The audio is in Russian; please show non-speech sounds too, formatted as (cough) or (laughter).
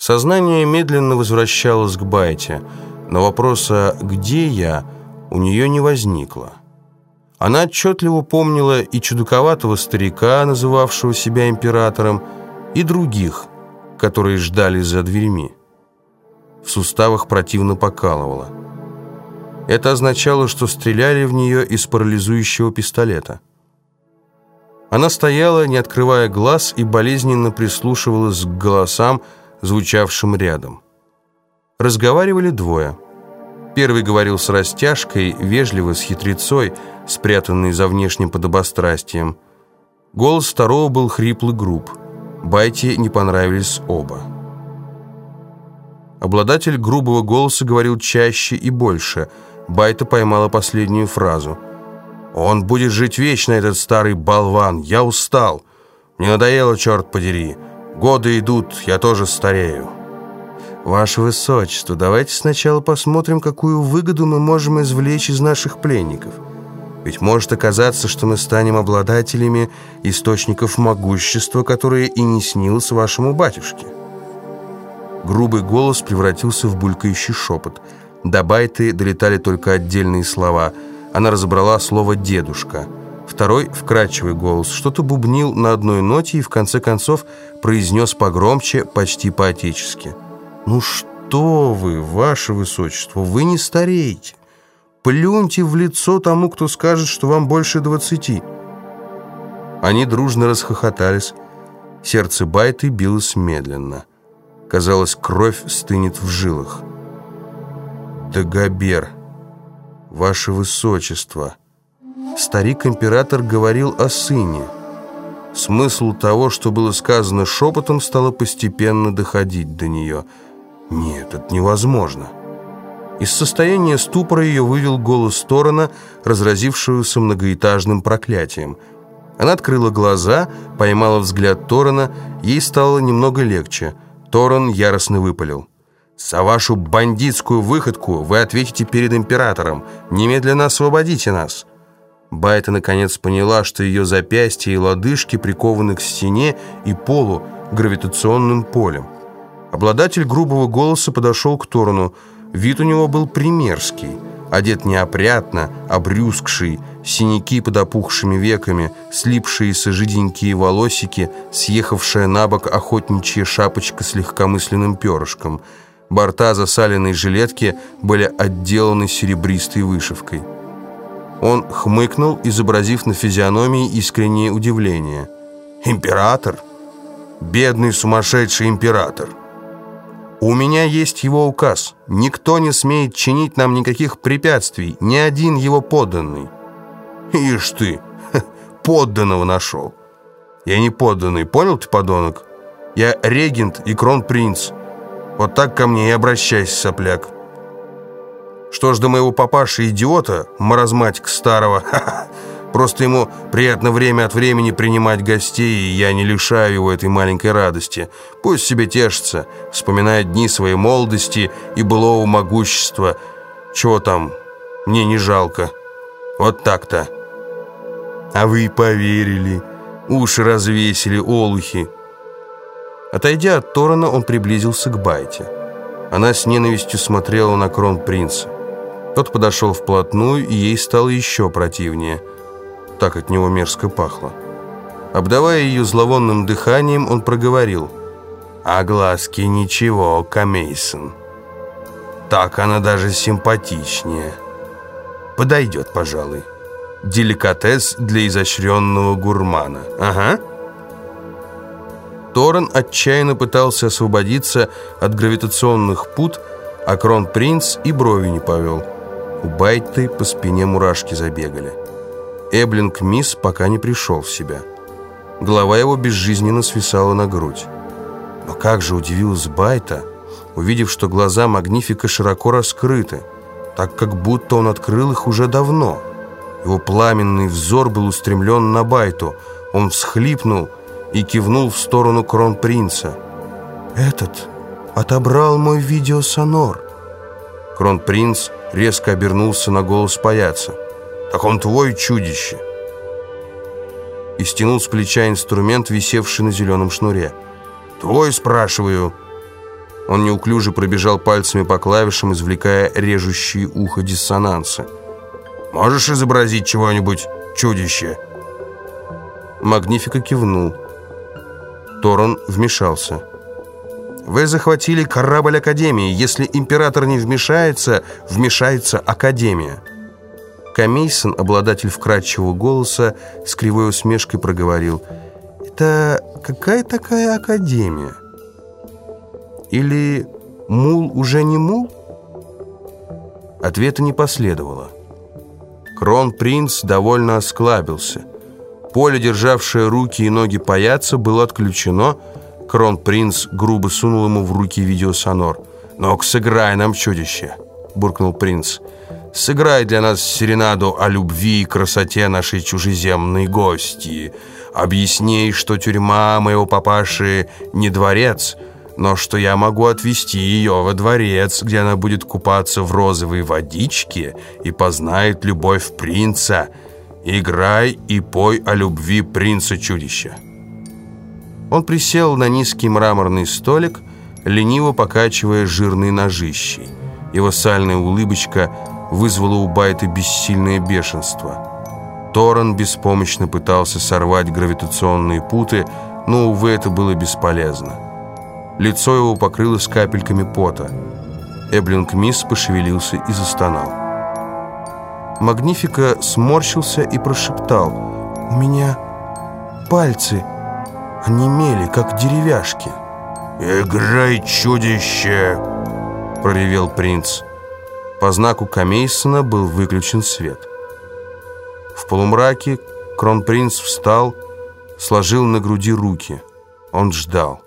Сознание медленно возвращалось к Байте, но вопроса «где я?» у нее не возникло. Она отчетливо помнила и чудаковатого старика, называвшего себя императором, и других, которые ждали за дверьми. В суставах противно покалывало. Это означало, что стреляли в нее из парализующего пистолета. Она стояла, не открывая глаз, и болезненно прислушивалась к голосам, звучавшим рядом. Разговаривали двое. Первый говорил с растяжкой, вежливо, с хитрецой, спрятанной за внешним подобострастием. Голос второго был хриплый груб. Байте не понравились оба. Обладатель грубого голоса говорил чаще и больше. Байта поймала последнюю фразу. «Он будет жить вечно, этот старый болван. Я устал. Мне надоело, черт подери. Годы идут, я тоже старею». «Ваше Высочество, давайте сначала посмотрим, какую выгоду мы можем извлечь из наших пленников. Ведь может оказаться, что мы станем обладателями источников могущества, которые и не снилось вашему батюшке». Грубый голос превратился в булькающий шепот. До байты долетали только отдельные слова. Она разобрала слово «дедушка». Второй, вкрадчивый голос, что-то бубнил на одной ноте и в конце концов произнес погромче, почти по-отечески. «Ну что вы, ваше высочество, вы не стареете. Плюньте в лицо тому, кто скажет, что вам больше двадцати». Они дружно расхохотались. Сердце Байты билось медленно. Казалось, кровь стынет в жилах. «Дагобер, ваше высочество!» Старик-император говорил о сыне. Смысл того, что было сказано шепотом, стало постепенно доходить до нее. «Нет, это невозможно!» Из состояния ступора ее вывел голос Торона, разразившегося многоэтажным проклятием. Она открыла глаза, поймала взгляд Торона, ей стало немного легче – Торон яростно выпалил. «За вашу бандитскую выходку вы ответите перед императором. Немедленно освободите нас!» Байта наконец поняла, что ее запястья и лодыжки прикованы к стене и полу гравитационным полем. Обладатель грубого голоса подошел к Торону. Вид у него был примерский – одет неопрятно, обрюзгший, синяки под опухшими веками, слипшиеся жиденькие волосики, съехавшая на бок охотничья шапочка с легкомысленным перышком. Борта засаленной жилетки были отделаны серебристой вышивкой. Он хмыкнул, изобразив на физиономии искреннее удивление. «Император? Бедный сумасшедший император!» У меня есть его указ. Никто не смеет чинить нам никаких препятствий, ни один его подданный. Ишь ты, подданного нашел. Я не подданный, понял ты, подонок? Я регент и кронпринц. Вот так ко мне и обращайся, сопляк. Что ж до моего папаши-идиота, маразматика старого, (laughs) Просто ему приятно время от времени принимать гостей, и я не лишаю его этой маленькой радости. Пусть себе тешится, вспоминает дни своей молодости и былого могущества. Чего там, мне не жалко. Вот так-то. А вы поверили, уши развесили, олухи. Отойдя от Торана, он приблизился к Байте. Она с ненавистью смотрела на кронпринца. Тот подошел вплотную, и ей стало еще противнее – так от него мерзко пахло. Обдавая ее зловонным дыханием, он проговорил. «А глазки ничего, Камейсон. Так она даже симпатичнее. Подойдет, пожалуй. Деликатес для изощренного гурмана. Ага». Торрен отчаянно пытался освободиться от гравитационных пут, а кронпринц и брови не повел. У Байты по спине мурашки забегали. Эблинг Мисс пока не пришел в себя. Голова его безжизненно свисала на грудь. Но как же удивилась Байта, увидев, что глаза Магнифика широко раскрыты, так как будто он открыл их уже давно. Его пламенный взор был устремлен на Байту. Он всхлипнул и кивнул в сторону кронпринца. «Этот отобрал мой видеосонор». Кронпринц резко обернулся на голос паяца. Так он твой чудище!» И стянул с плеча инструмент, висевший на зеленом шнуре. «Твой, спрашиваю!» Он неуклюже пробежал пальцами по клавишам, извлекая режущие ухо диссонансы. «Можешь изобразить чего-нибудь чудище?» Магнифика кивнул. Торон вмешался. «Вы захватили корабль Академии. Если император не вмешается, вмешается Академия». Камейсон, обладатель вкрадчивого голоса, с кривой усмешкой проговорил. «Это какая такая Академия? Или мул уже не мул?» Ответа не последовало. Кронпринц довольно осклабился. Поле, державшее руки и ноги паяца, было отключено. Кронпринц грубо сунул ему в руки видеосонор. «Ну-ка, сыграй нам, чудище!» — буркнул принц. «Сыграй для нас серенаду о любви и красоте нашей чужеземной гости. Объясни, что тюрьма моего папаши не дворец, но что я могу отвезти ее во дворец, где она будет купаться в розовой водичке и познает любовь принца». «Играй и пой о любви принца-чудища». Он присел на низкий мраморный столик, лениво покачивая жирные ножищи. Его сальная улыбочка вызвала у Байта бессильное бешенство. Торрен беспомощно пытался сорвать гравитационные путы, но, увы, это было бесполезно. Лицо его покрылось капельками пота. Эблинг Мисс пошевелился и застонал. Магнифика сморщился и прошептал. «У меня пальцы онемели, как деревяшки». «Играй, чудище!» — проревел принц. По знаку Камейсона был выключен свет. В полумраке кронпринц встал, сложил на груди руки. Он ждал.